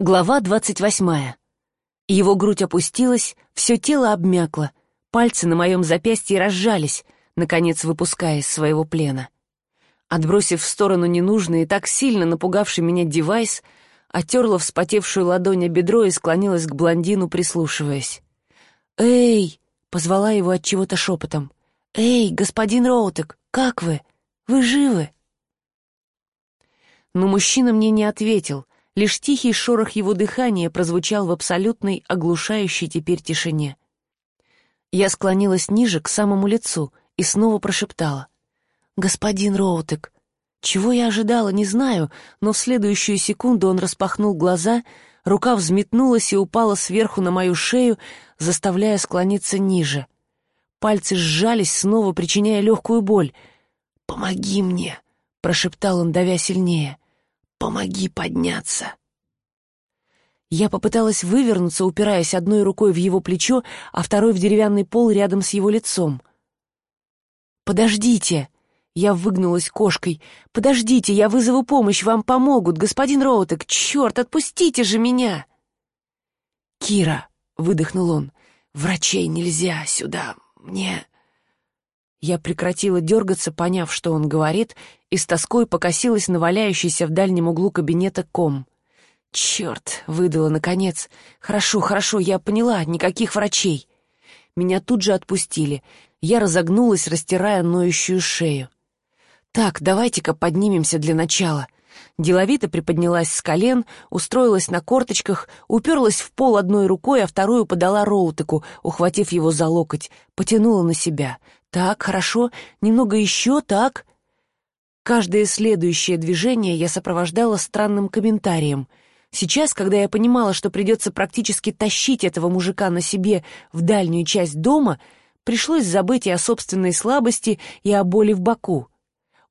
Глава двадцать восьмая. Его грудь опустилась, все тело обмякло, пальцы на моем запястье разжались, наконец выпуская из своего плена. Отбросив в сторону ненужный и так сильно напугавший меня девайс, отерла вспотевшую ладонь о бедро и склонилась к блондину, прислушиваясь. «Эй!» — позвала его от чего-то шепотом. «Эй, господин Роутек, как вы? Вы живы?» Но мужчина мне не ответил, Лишь тихий шорох его дыхания прозвучал в абсолютной, оглушающей теперь тишине. Я склонилась ниже, к самому лицу, и снова прошептала. «Господин Роутек». Чего я ожидала, не знаю, но в следующую секунду он распахнул глаза, рука взметнулась и упала сверху на мою шею, заставляя склониться ниже. Пальцы сжались, снова причиняя легкую боль. «Помоги мне!» — прошептал он, давя сильнее. «Помоги подняться!» Я попыталась вывернуться, упираясь одной рукой в его плечо, а второй в деревянный пол рядом с его лицом. «Подождите!» Я выгнулась кошкой. «Подождите, я вызову помощь, вам помогут, господин Роутек! Черт, отпустите же меня!» «Кира!» — выдохнул он. «Врачей нельзя сюда, мне...» Я прекратила дергаться, поняв, что он говорит, и с тоской покосилась на валяющийся в дальнем углу кабинета ком. «Черт!» — выдала наконец. «Хорошо, хорошо, я поняла, никаких врачей». Меня тут же отпустили. Я разогнулась, растирая ноющую шею. «Так, давайте-ка поднимемся для начала». Деловито приподнялась с колен, устроилась на корточках, уперлась в пол одной рукой, а вторую подала Роутеку, ухватив его за локоть, потянула на себя. «Так, хорошо, немного еще, так». Каждое следующее движение я сопровождала странным комментарием. Сейчас, когда я понимала, что придется практически тащить этого мужика на себе в дальнюю часть дома, пришлось забыть и о собственной слабости, и о боли в боку.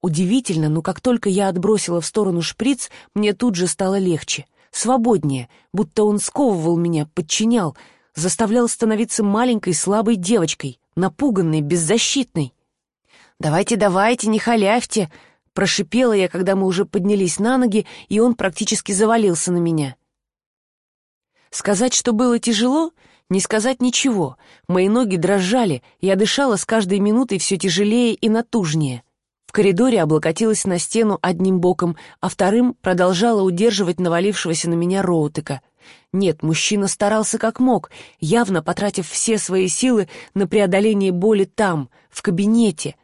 Удивительно, но как только я отбросила в сторону шприц, мне тут же стало легче, свободнее, будто он сковывал меня, подчинял, заставлял становиться маленькой слабой девочкой, напуганной, беззащитной. «Давайте, давайте, не халявьте!» — прошипела я, когда мы уже поднялись на ноги, и он практически завалился на меня. Сказать, что было тяжело, не сказать ничего. Мои ноги дрожали, я дышала с каждой минутой все тяжелее и натужнее. Коридоре облокотилась на стену одним боком, а вторым продолжала удерживать навалившегося на меня Роутека. Нет, мужчина старался как мог, явно потратив все свои силы на преодоление боли там, в кабинете,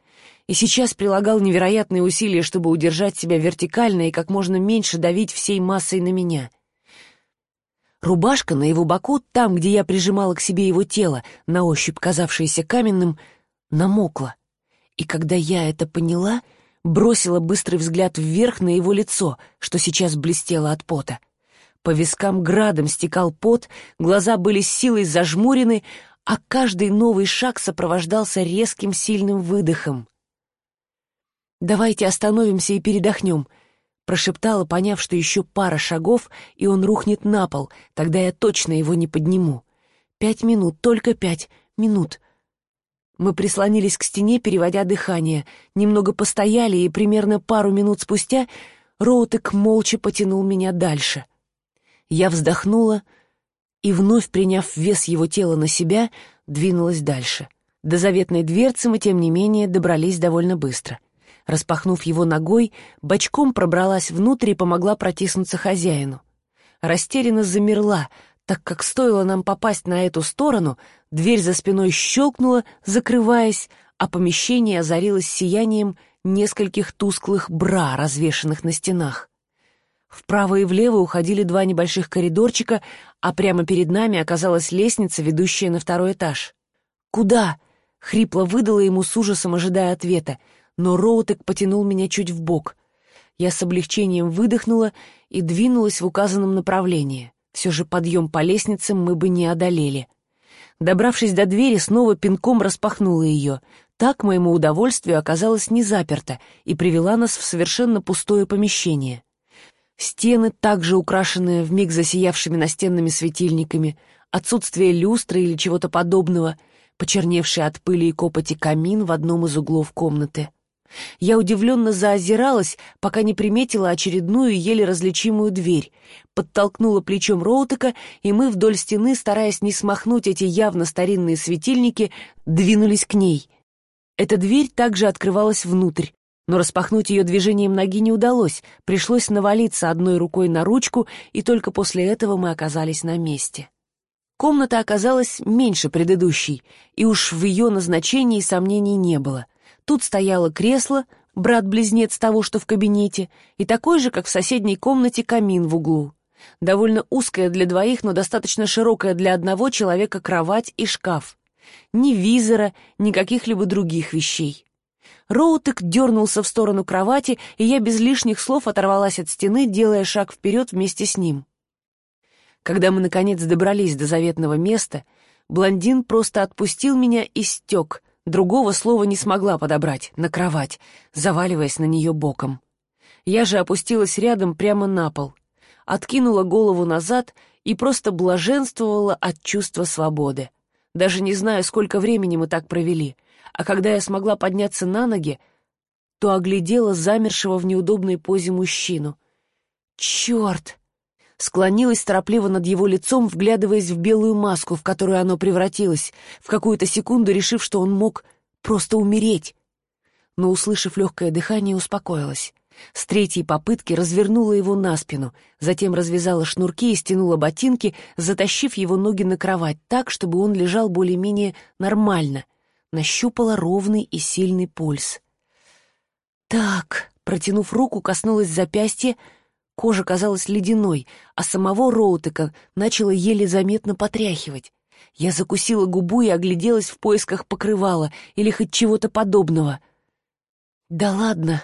и сейчас прилагал невероятные усилия, чтобы удержать себя вертикально и как можно меньше давить всей массой на меня. Рубашка на его боку, там, где я прижимала к себе его тело, на ощупь казавшееся каменным, намокла и когда я это поняла, бросила быстрый взгляд вверх на его лицо, что сейчас блестело от пота. По вискам градом стекал пот, глаза были силой зажмурены, а каждый новый шаг сопровождался резким сильным выдохом. «Давайте остановимся и передохнем», — прошептала, поняв, что еще пара шагов, и он рухнет на пол, тогда я точно его не подниму. «Пять минут, только пять минут», мы прислонились к стене, переводя дыхание, немного постояли, и примерно пару минут спустя Роутек молча потянул меня дальше. Я вздохнула и, вновь приняв вес его тела на себя, двинулась дальше. До заветной дверцы мы, тем не менее, добрались довольно быстро. Распахнув его ногой, бочком пробралась внутрь и помогла протиснуться хозяину. Растерянно замерла, так как стоило нам попасть на эту сторону, дверь за спиной щелкнула, закрываясь, а помещение озарилось сиянием нескольких тусклых бра, развешанных на стенах. Вправо и влево уходили два небольших коридорчика, а прямо перед нами оказалась лестница, ведущая на второй этаж. «Куда?» — хрипло выдала ему с ужасом, ожидая ответа, но Роутек потянул меня чуть в бок. Я с облегчением выдохнула и двинулась в указанном направлении. Все же подъем по лестнице мы бы не одолели. Добравшись до двери, снова пинком распахнула ее. Так, моему удовольствию, оказалась не заперта и привела нас в совершенно пустое помещение. Стены, также украшенные вмиг засиявшими настенными светильниками, отсутствие люстры или чего-то подобного, почерневший от пыли и копоти камин в одном из углов комнаты. Я удивленно заозиралась, пока не приметила очередную еле различимую дверь, подтолкнула плечом Роутека, и мы вдоль стены, стараясь не смахнуть эти явно старинные светильники, двинулись к ней. Эта дверь также открывалась внутрь, но распахнуть ее движением ноги не удалось, пришлось навалиться одной рукой на ручку, и только после этого мы оказались на месте. Комната оказалась меньше предыдущей, и уж в ее назначении сомнений не было. Тут стояло кресло, брат-близнец того, что в кабинете, и такой же, как в соседней комнате, камин в углу. Довольно узкая для двоих, но достаточно широкая для одного человека кровать и шкаф. Ни визора, ни каких-либо других вещей. Роутек дернулся в сторону кровати, и я без лишних слов оторвалась от стены, делая шаг вперед вместе с ним. Когда мы, наконец, добрались до заветного места, блондин просто отпустил меня и стек, другого слова не смогла подобрать, на кровать, заваливаясь на нее боком. Я же опустилась рядом прямо на пол, откинула голову назад и просто блаженствовала от чувства свободы. Даже не знаю, сколько времени мы так провели, а когда я смогла подняться на ноги, то оглядела замершего в неудобной позе мужчину. «Черт!» Склонилась торопливо над его лицом, вглядываясь в белую маску, в которую оно превратилось, в какую-то секунду решив, что он мог просто умереть. Но, услышав легкое дыхание, успокоилась. С третьей попытки развернула его на спину, затем развязала шнурки и стянула ботинки, затащив его ноги на кровать так, чтобы он лежал более-менее нормально. Нащупала ровный и сильный пульс. «Так», протянув руку, коснулась запястья, Кожа казалась ледяной, а самого Роутека начала еле заметно потряхивать. Я закусила губу и огляделась в поисках покрывала или хоть чего-то подобного. «Да ладно!»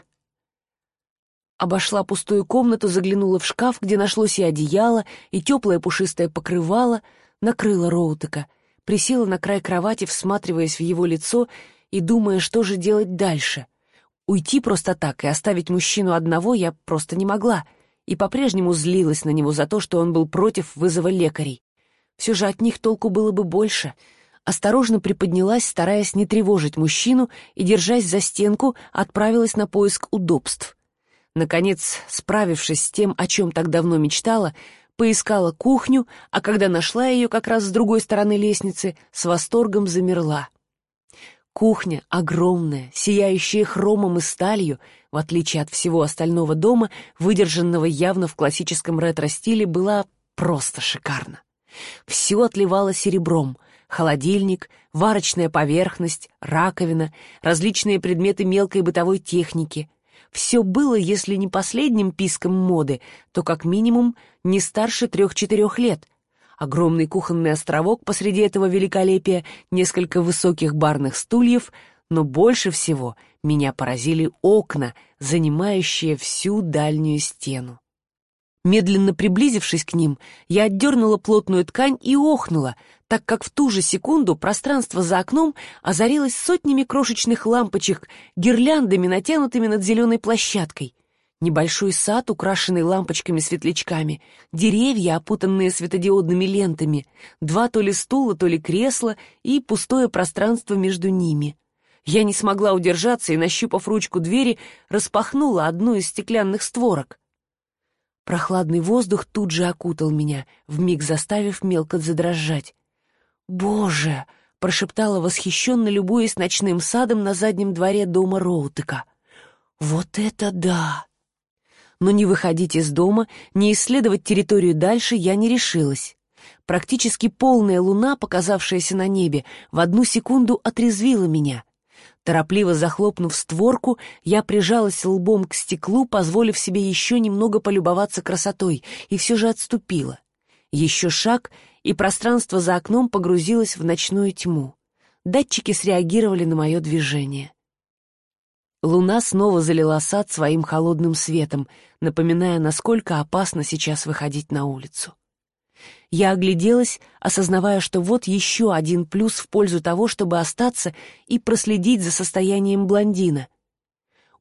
Обошла пустую комнату, заглянула в шкаф, где нашлось и одеяло, и теплое пушистое покрывало, накрыла Роутека, присела на край кровати, всматриваясь в его лицо и думая, что же делать дальше. Уйти просто так и оставить мужчину одного я просто не могла — и по-прежнему злилась на него за то, что он был против вызова лекарей. Все же от них толку было бы больше. Осторожно приподнялась, стараясь не тревожить мужчину, и, держась за стенку, отправилась на поиск удобств. Наконец, справившись с тем, о чем так давно мечтала, поискала кухню, а когда нашла ее как раз с другой стороны лестницы, с восторгом замерла. Кухня огромная, сияющая хромом и сталью, в отличие от всего остального дома, выдержанного явно в классическом ретро-стиле, была просто шикарна. Все отливало серебром — холодильник, варочная поверхность, раковина, различные предметы мелкой бытовой техники. Все было, если не последним писком моды, то как минимум не старше трех-четырех лет — огромный кухонный островок посреди этого великолепия, несколько высоких барных стульев, но больше всего меня поразили окна, занимающие всю дальнюю стену. Медленно приблизившись к ним, я отдернула плотную ткань и охнула, так как в ту же секунду пространство за окном озарилось сотнями крошечных лампочек, гирляндами, натянутыми над зеленой площадкой. Небольшой сад, украшенный лампочками-светлячками, деревья, опутанные светодиодными лентами, два то ли стула, то ли кресла и пустое пространство между ними. Я не смогла удержаться и, нащупав ручку двери, распахнула одну из стеклянных створок. Прохладный воздух тут же окутал меня, вмиг заставив мелко задрожать. «Боже!» — прошептала восхищенно, любуясь ночным садом на заднем дворе дома Роутека. «Вот это да!» Но не выходить из дома, не исследовать территорию дальше я не решилась. Практически полная луна, показавшаяся на небе, в одну секунду отрезвила меня. Торопливо захлопнув створку, я прижалась лбом к стеклу, позволив себе еще немного полюбоваться красотой, и все же отступила. Еще шаг, и пространство за окном погрузилось в ночную тьму. Датчики среагировали на мое движение. Луна снова залила сад своим холодным светом, напоминая, насколько опасно сейчас выходить на улицу. Я огляделась, осознавая, что вот еще один плюс в пользу того, чтобы остаться и проследить за состоянием блондина.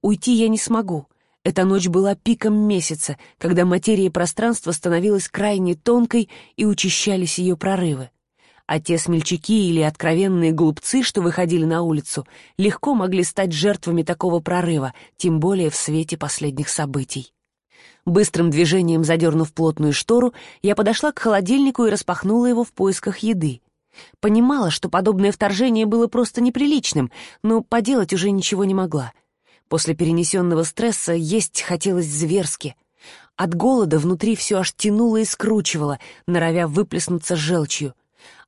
Уйти я не смогу. Эта ночь была пиком месяца, когда материя пространства становилась крайне тонкой и учащались ее прорывы. А те смельчаки или откровенные глупцы, что выходили на улицу, легко могли стать жертвами такого прорыва, тем более в свете последних событий. Быстрым движением задернув плотную штору, я подошла к холодильнику и распахнула его в поисках еды. Понимала, что подобное вторжение было просто неприличным, но поделать уже ничего не могла. После перенесенного стресса есть хотелось зверски. От голода внутри все аж тянуло и скручивало, норовя выплеснуться желчью.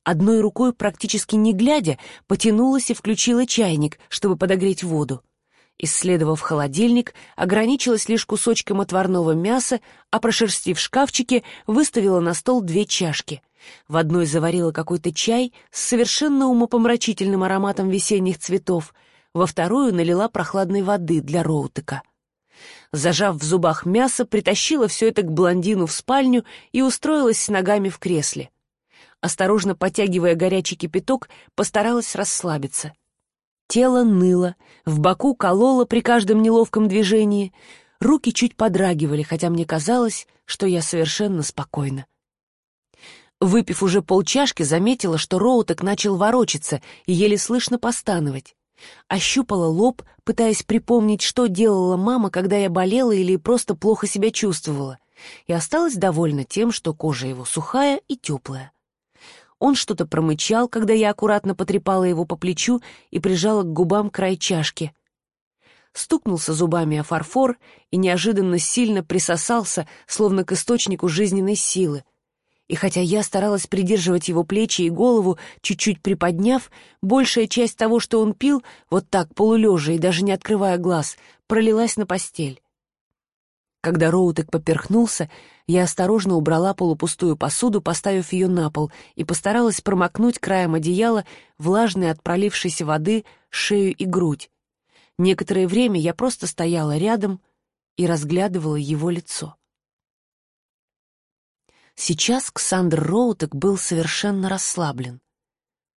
Одной рукой, практически не глядя, потянулась и включила чайник, чтобы подогреть воду. Исследовав холодильник, ограничилась лишь кусочком отварного мяса, а прошерстив шкафчики, выставила на стол две чашки. В одной заварила какой-то чай с совершенно умопомрачительным ароматом весенних цветов, во вторую налила прохладной воды для роутека. Зажав в зубах мясо, притащила все это к блондину в спальню и устроилась с ногами в кресле. Осторожно потягивая горячий кипяток, постаралась расслабиться. Тело ныло, в боку кололо при каждом неловком движении, руки чуть подрагивали, хотя мне казалось, что я совершенно спокойна. Выпив уже полчашки, заметила, что Роутек начал ворочаться и еле слышно постановать. Ощупала лоб, пытаясь припомнить, что делала мама, когда я болела или просто плохо себя чувствовала, и осталась довольна тем, что кожа его сухая и теплая. Он что-то промычал, когда я аккуратно потрепала его по плечу и прижала к губам край чашки. Стукнулся зубами о фарфор и неожиданно сильно присосался, словно к источнику жизненной силы. И хотя я старалась придерживать его плечи и голову, чуть-чуть приподняв, большая часть того, что он пил, вот так, полулежа и даже не открывая глаз, пролилась на постель. Когда Роутек поперхнулся, я осторожно убрала полупустую посуду, поставив ее на пол, и постаралась промокнуть краем одеяла влажной от пролившейся воды шею и грудь. Некоторое время я просто стояла рядом и разглядывала его лицо. Сейчас Ксандр Роутек был совершенно расслаблен.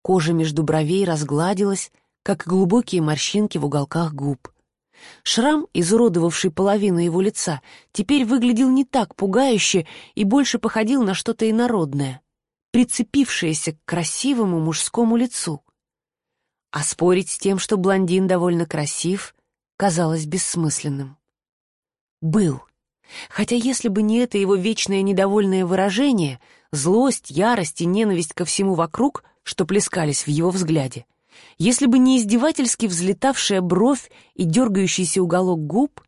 Кожа между бровей разгладилась, как глубокие морщинки в уголках губ. Шрам, изуродовавший половину его лица, теперь выглядел не так пугающе и больше походил на что-то инородное, прицепившееся к красивому мужскому лицу. А спорить с тем, что блондин довольно красив, казалось бессмысленным. Был. Хотя если бы не это его вечное недовольное выражение, злость, ярость и ненависть ко всему вокруг, что плескались в его взгляде, если бы не издевательски взлетавшая бровь и дергающийся уголок губ,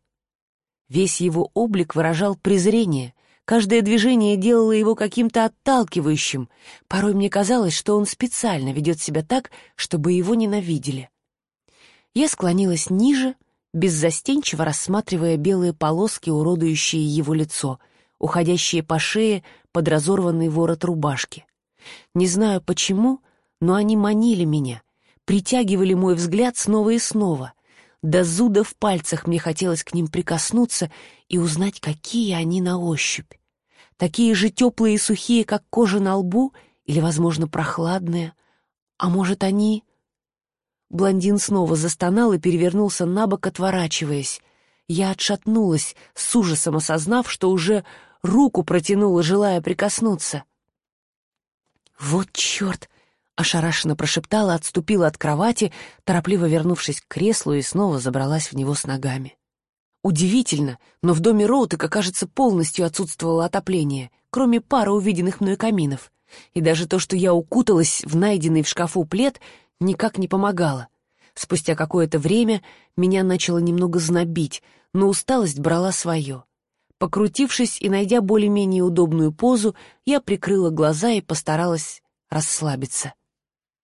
весь его облик выражал презрение, каждое движение делало его каким-то отталкивающим, порой мне казалось, что он специально ведет себя так, чтобы его ненавидели. Я склонилась ниже, беззастенчиво рассматривая белые полоски, уродующие его лицо, уходящие по шее под разорванный ворот рубашки. Не знаю почему, но они манили меня, притягивали мой взгляд снова и снова. До зуда в пальцах мне хотелось к ним прикоснуться и узнать, какие они на ощупь. Такие же теплые и сухие, как кожа на лбу, или, возможно, прохладные. А может, они... Блондин снова застонал и перевернулся на бок, отворачиваясь. Я отшатнулась, с ужасом осознав, что уже руку протянула, желая прикоснуться. «Вот черт!» Ошарашенно прошептала, отступила от кровати, торопливо вернувшись к креслу и снова забралась в него с ногами. Удивительно, но в доме Роутека, кажется, полностью отсутствовало отопление, кроме пары увиденных мной каминов. И даже то, что я укуталась в найденный в шкафу плед, никак не помогало. Спустя какое-то время меня начало немного знобить, но усталость брала свое. Покрутившись и найдя более-менее удобную позу, я прикрыла глаза и постаралась расслабиться.